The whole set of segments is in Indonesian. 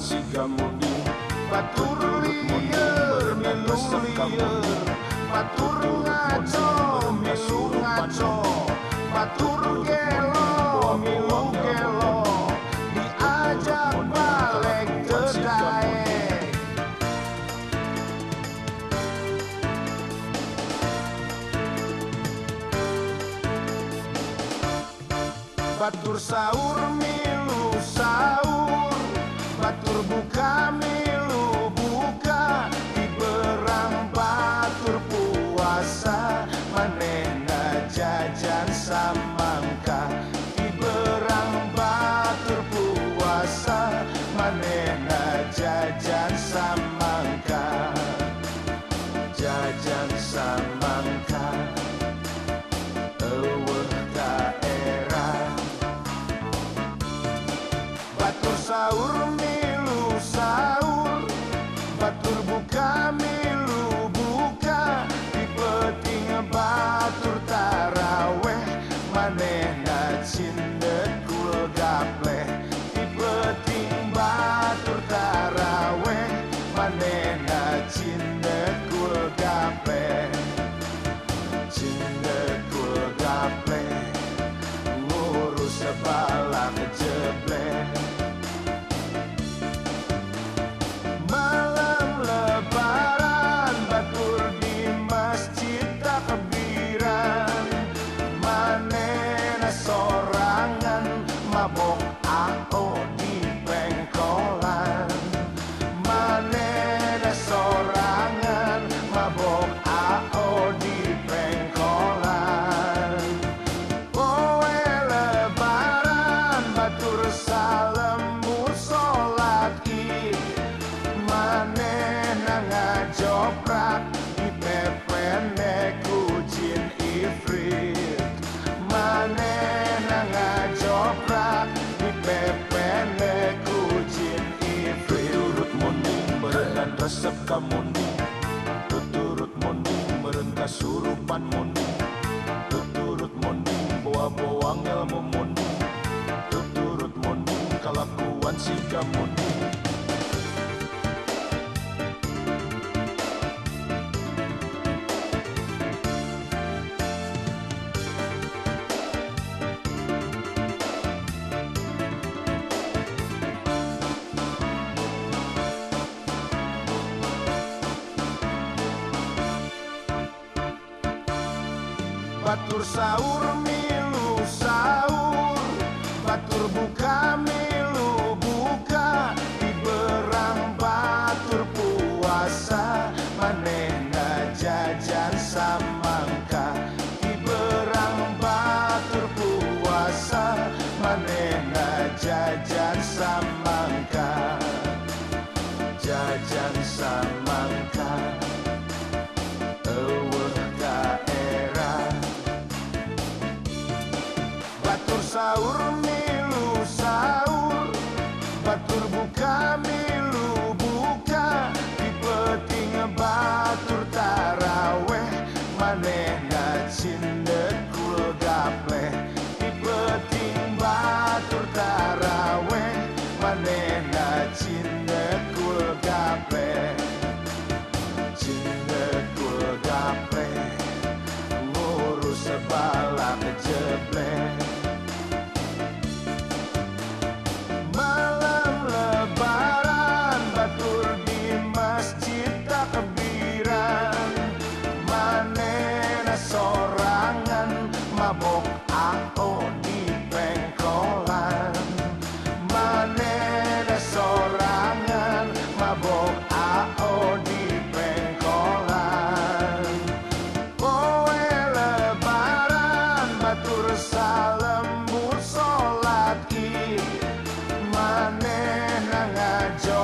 si gamuni Batur liar, milu liar Batur ngaco, milu ngaco. Batur gelo, milu gelo. Diajak balik ke daek Batur Batur buka milu buka Di berang batur puasa Manena jajan samangka Di berang batur puasa Manena jajan samangka Jajan samangka Eueuh daerah Batur sahur mabok ako di pengkolan. Manene sorangan mabok ako di pengkolan. Poe lebaran batur salam musolat ki. Mane na ngajoprak resep kamunding Tuturut munding meren kasurupan munding Tuturut munding bawa-bawa ngelmu munding Tuturut munding kelakuan si gamunding Batur sahur milu sahur. Batur buka milu buka. Di berang batur puasa. Manehna jajan samangka. Di berang batur puasa. Manehna Batur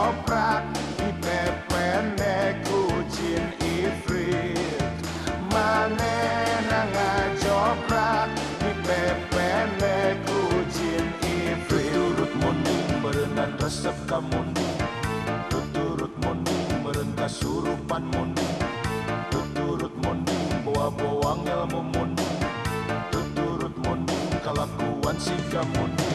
ngajoprak di pepene kujin ifrit. Maneh ngajoprak di pepene kujin ifrit. Turut munding berenang resep kamunding Tuturut munding meren kasurupan munding. Tuturut munding bawa-bawa ngelmu munding Tuturut munding kelakuan si gamunding